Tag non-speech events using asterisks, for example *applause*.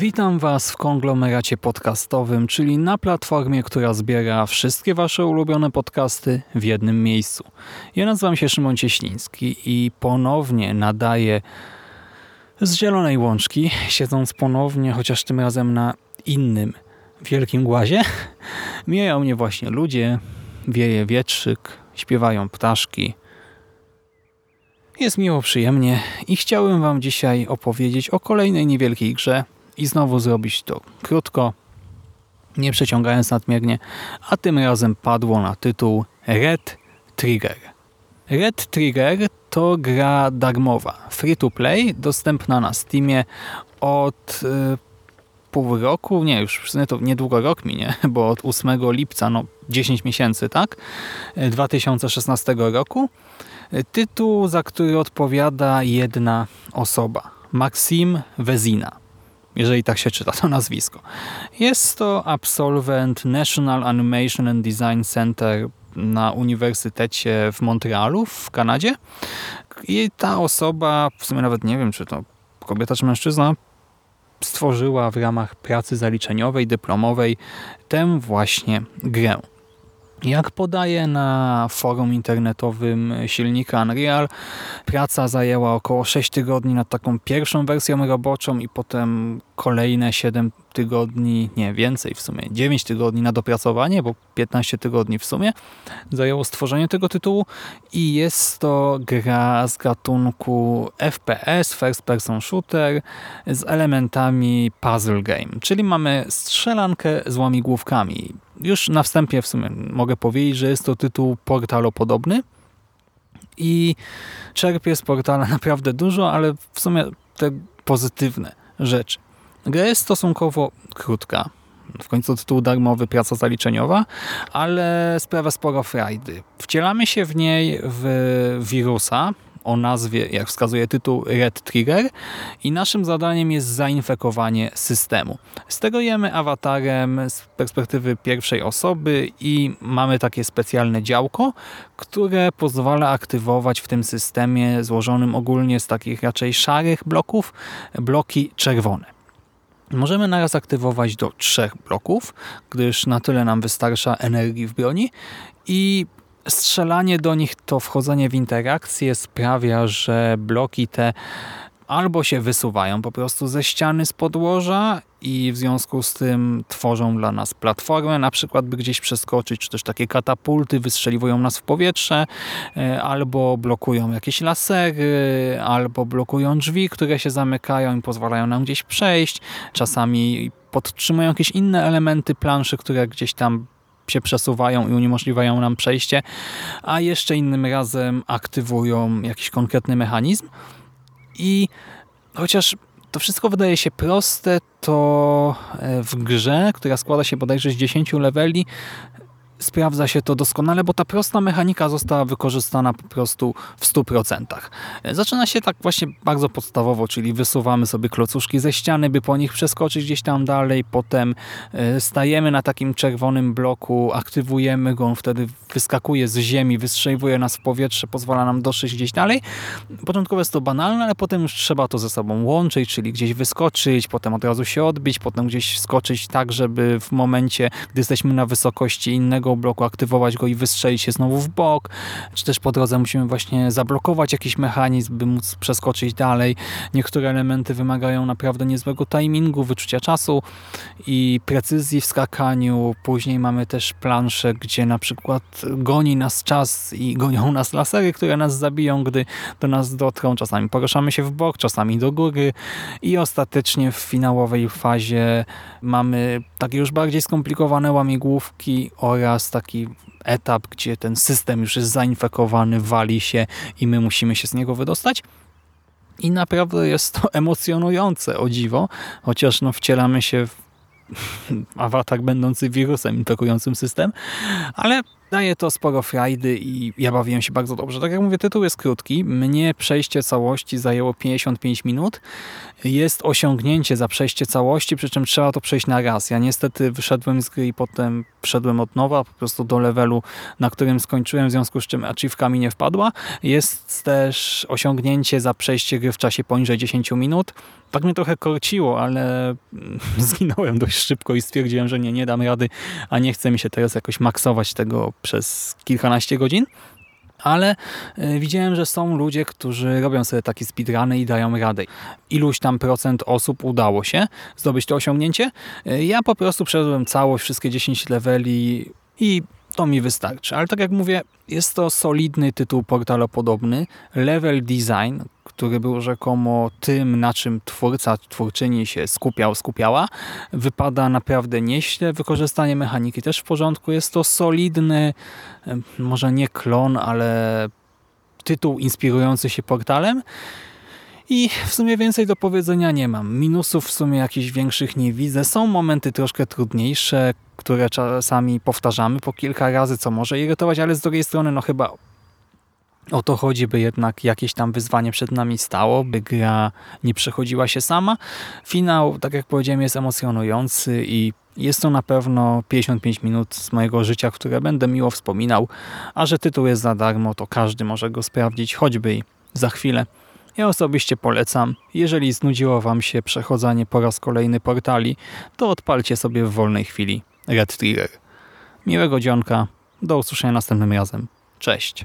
Witam Was w konglomeracie podcastowym, czyli na platformie, która zbiera wszystkie Wasze ulubione podcasty w jednym miejscu. Ja nazywam się Szymon Cieśliński i ponownie nadaję z Zielonej Łączki, siedząc ponownie, chociaż tym razem na innym wielkim głazie. *laughs* Mijają mnie właśnie ludzie, wieje wietrzyk, śpiewają ptaszki. Jest miło, przyjemnie i chciałem Wam dzisiaj opowiedzieć o kolejnej niewielkiej grze, i znowu zrobić to krótko, nie przeciągając nadmiernie, a tym razem padło na tytuł Red Trigger. Red Trigger to gra darmowa, free to play, dostępna na Steamie od y, pół roku, nie już w sumie to niedługo rok minie, *laughs* bo od 8 lipca, no 10 miesięcy, tak, 2016 roku. Tytuł, za który odpowiada jedna osoba, Maxim Vezina jeżeli tak się czyta to nazwisko. Jest to absolwent National Animation and Design Center na Uniwersytecie w Montrealu w Kanadzie. I ta osoba, w sumie nawet nie wiem, czy to kobieta czy mężczyzna, stworzyła w ramach pracy zaliczeniowej, dyplomowej tę właśnie grę. Jak podaje na forum internetowym silnika Unreal, praca zajęła około 6 tygodni nad taką pierwszą wersją roboczą i potem kolejne 7 tygodni, nie więcej w sumie, 9 tygodni na dopracowanie, bo 15 tygodni w sumie zajęło stworzenie tego tytułu i jest to gra z gatunku FPS, first person shooter z elementami puzzle game, czyli mamy strzelankę z łamigłówkami już na wstępie w sumie mogę powiedzieć, że jest to tytuł portalopodobny i czerpie z portala *laughs* naprawdę dużo, ale w sumie te pozytywne rzeczy. Gra jest stosunkowo krótka. W końcu tytuł darmowy, praca zaliczeniowa, ale sprawia sporo frajdy. Wcielamy się w niej w wirusa, o nazwie, jak wskazuje tytuł, Red Trigger i naszym zadaniem jest zainfekowanie systemu. Sterujemy awatarem z perspektywy pierwszej osoby i mamy takie specjalne działko, które pozwala aktywować w tym systemie złożonym ogólnie z takich raczej szarych bloków, bloki czerwone. Możemy naraz aktywować do trzech bloków, gdyż na tyle nam wystarcza energii w broni i strzelanie do nich, to wchodzenie w interakcję sprawia, że bloki te albo się wysuwają po prostu ze ściany z podłoża i w związku z tym tworzą dla nas platformę, na przykład by gdzieś przeskoczyć, czy też takie katapulty wystrzeliwują nas w powietrze, e, albo blokują jakieś lasery, albo blokują drzwi, które się zamykają i pozwalają nam gdzieś przejść. Czasami podtrzymują jakieś inne elementy planszy, które gdzieś tam się przesuwają i uniemożliwiają nam przejście, a jeszcze innym razem aktywują jakiś konkretny mechanizm. I chociaż to wszystko wydaje się proste, to e, w grze, która składa się bodajże z 10 leveli, sprawdza się to doskonale, bo ta prosta mechanika została wykorzystana po prostu w 100%. Zaczyna się tak właśnie bardzo podstawowo, czyli wysuwamy sobie klocuszki ze ściany, by po nich przeskoczyć gdzieś tam dalej, potem e, stajemy na takim czerwonym bloku, aktywujemy go, on wtedy wyskakuje z ziemi, wystrzeliwuje nas w powietrze, pozwala nam dotrzeć gdzieś dalej. Początkowo jest to banalne, ale potem już trzeba to ze sobą łączyć, czyli gdzieś wyskoczyć, potem od razu się odbić, potem gdzieś skoczyć tak, żeby w momencie, gdy jesteśmy na wysokości innego bloku, aktywować go i wystrzelić się znowu w bok, czy też po drodze musimy właśnie zablokować jakiś mechanizm, by móc przeskoczyć dalej. Niektóre elementy wymagają naprawdę niezłego timingu, wyczucia czasu i precyzji w skakaniu. Później mamy też plansze, gdzie na przykład goni nas czas i gonią nas lasery, które nas zabiją, gdy do nas dotrą. Czasami poruszamy się w bok, czasami do góry i ostatecznie w finałowej fazie mamy takie już bardziej skomplikowane łamigłówki oraz taki etap, gdzie ten system już jest zainfekowany, wali się i my musimy się z niego wydostać. I naprawdę jest to *laughs* emocjonujące, o dziwo, chociaż no, wcielamy się w *laughs* awatar będący wirusem infekującym system, ale daje to sporo frajdy i ja bawiłem się bardzo dobrze. Tak jak mówię, tytuł jest krótki. Mnie przejście całości zajęło 55 minut. Jest osiągnięcie za przejście całości, przy czym trzeba to przejść na raz. Ja niestety wyszedłem z gry i potem wszedłem od nowa, po prostu do levelu, na którym skończyłem, w związku z czym achievka mi nie wpadła. Jest też osiągnięcie za przejście gry w czasie poniżej 10 minut. Tak mnie trochę korciło, ale *laughs* zginąłem dość szybko i stwierdziłem, że nie, nie dam rady, a nie chce mi się teraz jakoś maksować tego przez kilkanaście godzin. Ale y, widziałem, że są ludzie, którzy robią sobie takie speedruny i dają radę. Iluś tam procent osób udało się zdobyć to osiągnięcie. Y, Ja po prostu przeszedłem całość, wszystkie 10 leveli i to mi wystarczy. Ale tak jak mówię, jest to solidny tytuł portalopodobny. Level design, który był rzekomo tym, na czym twórca, twórczyni się skupiał, skupiała, wypada naprawdę nieźle. Wykorzystanie mechaniki też w porządku. Jest to solidny, może nie klon, ale tytuł inspirujący się portalem. I w sumie więcej do powiedzenia nie mam. Minusów w sumie jakichś większych nie widzę. Są momenty troszkę trudniejsze, które czasami powtarzamy po kilka razy, co może irytować, ale z drugiej strony no chyba o to chodzi, by jednak jakieś tam wyzwanie przed nami stało, by gra nie przechodziła się sama. Finał, tak jak powiedziałem, jest emocjonujący i jest to na pewno 55 minut z mojego życia, które będę miło wspominał, a że tytuł jest za darmo, to każdy może go sprawdzić, choćby i za chwilę. Ja osobiście polecam. Jeżeli znudziło Wam się przechodzenie po raz kolejny portali, to odpalcie sobie w wolnej chwili Red Trigger. Miłego dzionka, do usłyszenia następnym razem. Cześć!